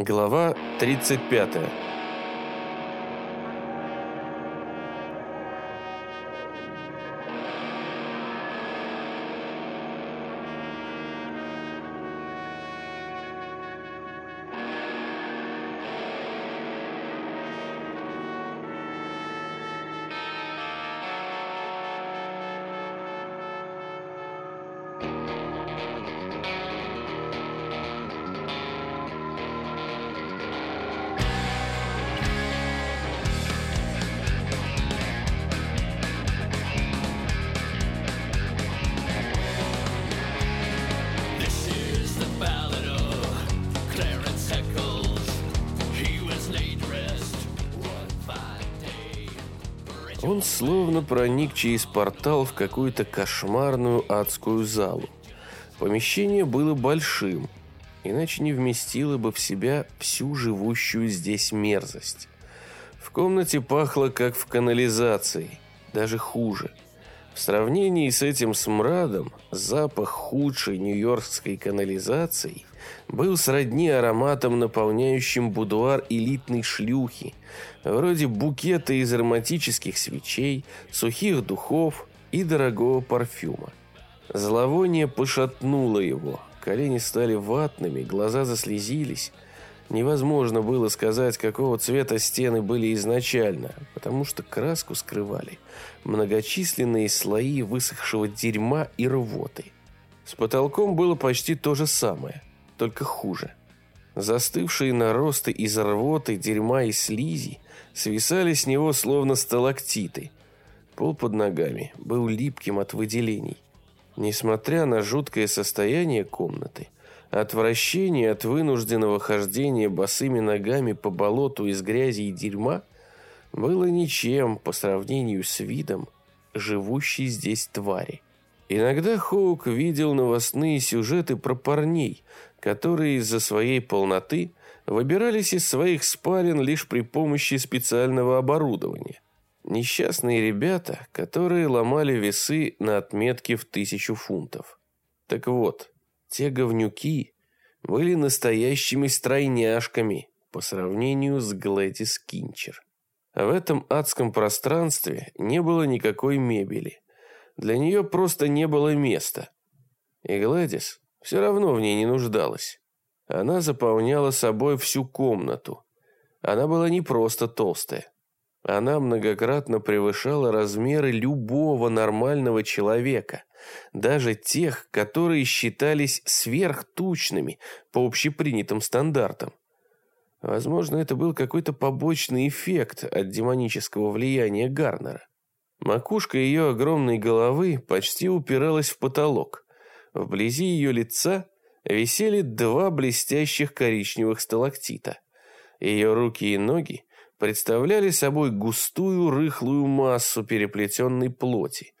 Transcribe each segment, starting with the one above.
Глава 35. Он словно проник через портал в какую-то кошмарную адскую залу. Помещение было большим, иначе не вместило бы в себя всю живущую здесь мерзость. В комнате пахло, как в канализации, даже хуже. В сравнении с этим смрадом, запах худшей нью-йоркской канализации был сродни ароматам, наполняющим будуар элитной шлюхи, вроде букета из ароматических свечей, сухих духов и дорогого парфюма. Зловоние пошатнуло его, колени стали ватными, глаза заслезились. Невозможно было сказать, какого цвета стены были изначально, потому что краску скрывали многочисленные слои высохшего дерьма и рвоты. С потолком было почти то же самое, только хуже. Застывшие наросты из рвоты, дерьма и слизи свисали с него словно сталактиты. Пол под ногами был липким от выделений. Несмотря на жуткое состояние комнаты, отвращение от вынужденного хождения босыми ногами по болоту из грязи и дерьма было ничем по сравнению с видом живущей здесь твари. Иногда Хоук видел новостные сюжеты про парней, которые из-за своей полноты выбирались из своих спален лишь при помощи специального оборудования. Несчастные ребята, которые ломали весы на отметке в тысячу фунтов. Так вот, те говнюки были настоящими стройняшками по сравнению с Глэдис Кинчер. В этом адском пространстве не было никакой мебели. Для нее просто не было места. И Глэдис все равно в ней не нуждалась. Она заполняла собой всю комнату. Она была не просто толстая. Она многократно превышала размеры любого нормального человека, даже тех, которые считались сверхтучными по общепринятым стандартам. Возможно, это был какой-то побочный эффект от демонического влияния Гарнера. Макушка ее огромной головы почти упиралась в потолок. Вблизи ее лица висели два блестящих коричневых сталактита. Ее руки и ноги представляли собой густую рыхлую массу переплетенной плоти.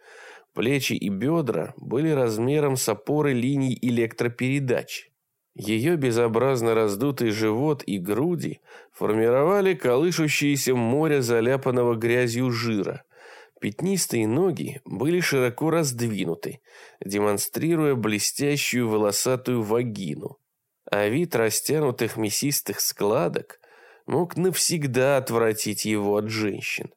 Плечи и бедра были размером с опоры линий электропередач. Ее безобразно раздутый живот и груди формировали колышущееся море заляпанного грязью жира. Пятнистые ноги были широко раздвинуты, демонстрируя блестящую волосатую вагину. А вид растянутых мясистых складок мог навсегда отвратить его от женщин.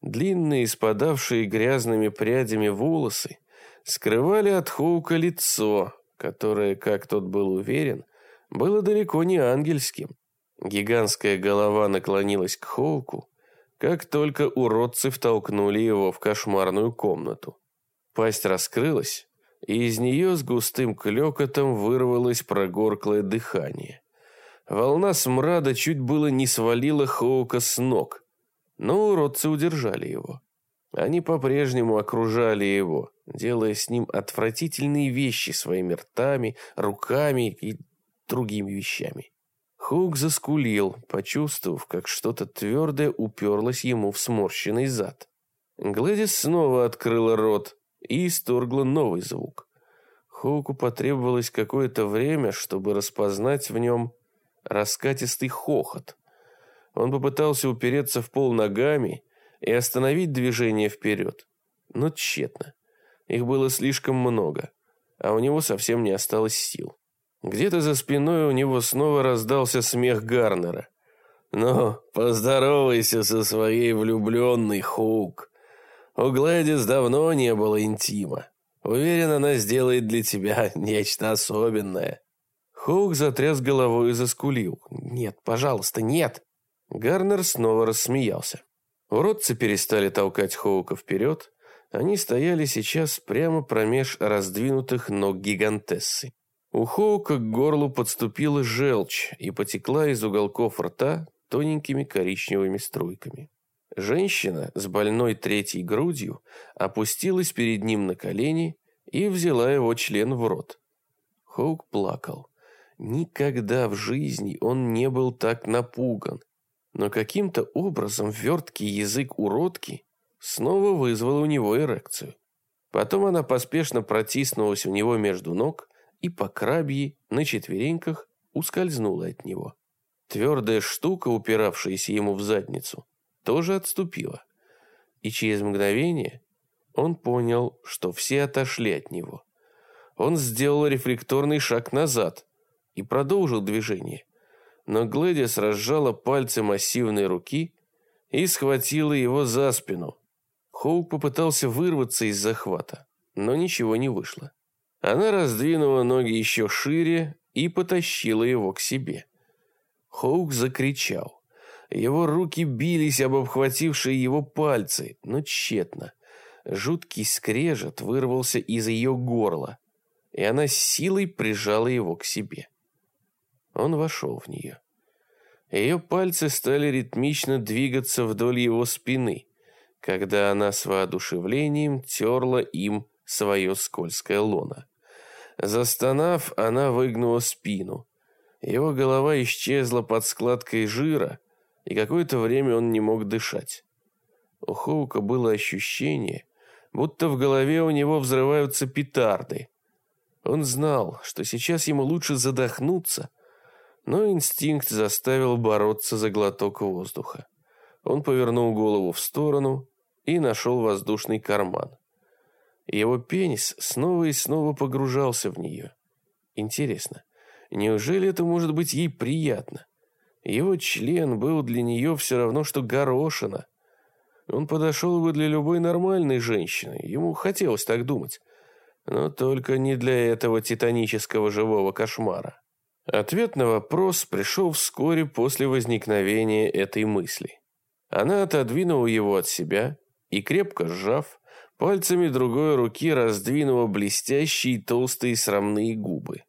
Длинные, спадавшие грязными прядями волосы скрывали от Хоука лицо, которое, как тот был уверен, было далеко не ангельским. Гигантская голова наклонилась к Хоуку, как только уродцы втолкнули его в кошмарную комнату. Пасть раскрылась, и из нее с густым клекотом вырвалось прогорклое дыхание. Волна смрада чуть было не свалила Хоука с ног, но уродцы удержали его. Они по-прежнему окружали его, делая с ним отвратительные вещи своими ртами, руками и другими вещами. Хук заскулил, почувствовав, как что-то твердое уперлось ему в сморщенный зад. Глэдис снова открыла рот и исторгла новый звук. Хоуку потребовалось какое-то время, чтобы распознать в нем раскатистый хохот. Он попытался упереться в пол ногами и остановить движение вперед, но тщетно. Их было слишком много, а у него совсем не осталось сил. Где-то за спиной у него снова раздался смех Гарнера. «Ну, поздоровайся со своей влюбленной, Хук. У Глэдис давно не было интима. Уверен, она сделает для тебя нечто особенное». Хоук затряс головой и заскулил. «Нет, пожалуйста, нет!» Гарнер снова рассмеялся. Уродцы перестали толкать Хоука вперед. Они стояли сейчас прямо промеж раздвинутых ног гигантессы. У Хоука к горлу подступила желчь и потекла из уголков рта тоненькими коричневыми струйками. Женщина с больной третьей грудью опустилась перед ним на колени и взяла его член в рот. Хоук плакал. Никогда в жизни он не был так напуган. Но каким-то образом верткий язык уродки снова вызвал у него эрекцию. Потом она поспешно протиснулась у него между ног и по крабьи на четвереньках ускользнула от него. Твердая штука, упиравшаяся ему в задницу, тоже отступила. И через мгновение он понял, что все отошли от него. Он сделал рефлекторный шаг назад и продолжил движение. Но Глэдис разжала пальцы массивной руки и схватила его за спину. Хоук попытался вырваться из захвата, но ничего не вышло. Она раздвинула ноги еще шире и потащила его к себе. Хоук закричал. Его руки бились об обхватившие его пальцы, но тщетно. Жуткий скрежет вырвался из ее горла, и она силой прижала его к себе. Он вошел в нее. Ее пальцы стали ритмично двигаться вдоль его спины, когда она с воодушевлением терла им свое скользкое лоно. Застонав, она выгнула спину. Его голова исчезла под складкой жира, и какое-то время он не мог дышать. У Хоука было ощущение, будто в голове у него взрываются петарды. Он знал, что сейчас ему лучше задохнуться, но инстинкт заставил бороться за глоток воздуха. Он повернул голову в сторону и нашел воздушный карман. Его пенис снова и снова погружался в нее. Интересно, неужели это может быть ей приятно? Его член был для нее все равно, что горошина. Он подошел бы для любой нормальной женщины, ему хотелось так думать. Но только не для этого титанического живого кошмара. Ответ на вопрос пришел вскоре после возникновения этой мысли. Она отодвинула его от себя и, крепко сжав, Пальцами другой руки раздвинула блестящие толстые срамные губы.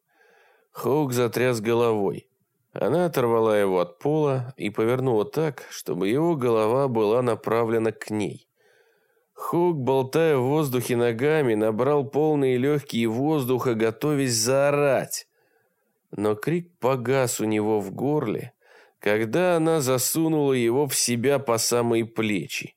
Хоук затряс головой. Она оторвала его от пола и повернула так, чтобы его голова была направлена к ней. Хоук, болтая в воздухе ногами, набрал полные легкие воздуха, готовясь заорать. Но крик погас у него в горле, когда она засунула его в себя по самые плечи.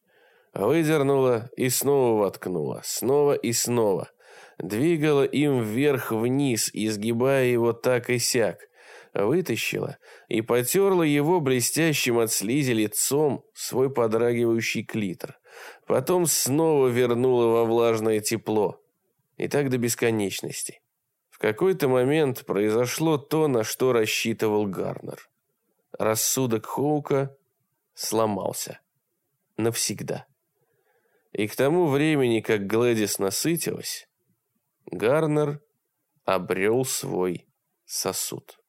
Выдернула и снова воткнула, снова и снова. Двигала им вверх-вниз, изгибая его так и сяк. Вытащила и потерла его блестящим от слизи лицом свой подрагивающий клитор. Потом снова вернула во влажное тепло. И так до бесконечности. В какой-то момент произошло то, на что рассчитывал Гарнер. Рассудок Хоука сломался. Навсегда. И к тому времени, как Глэдис насытилась, Гарнер обрел свой сосуд.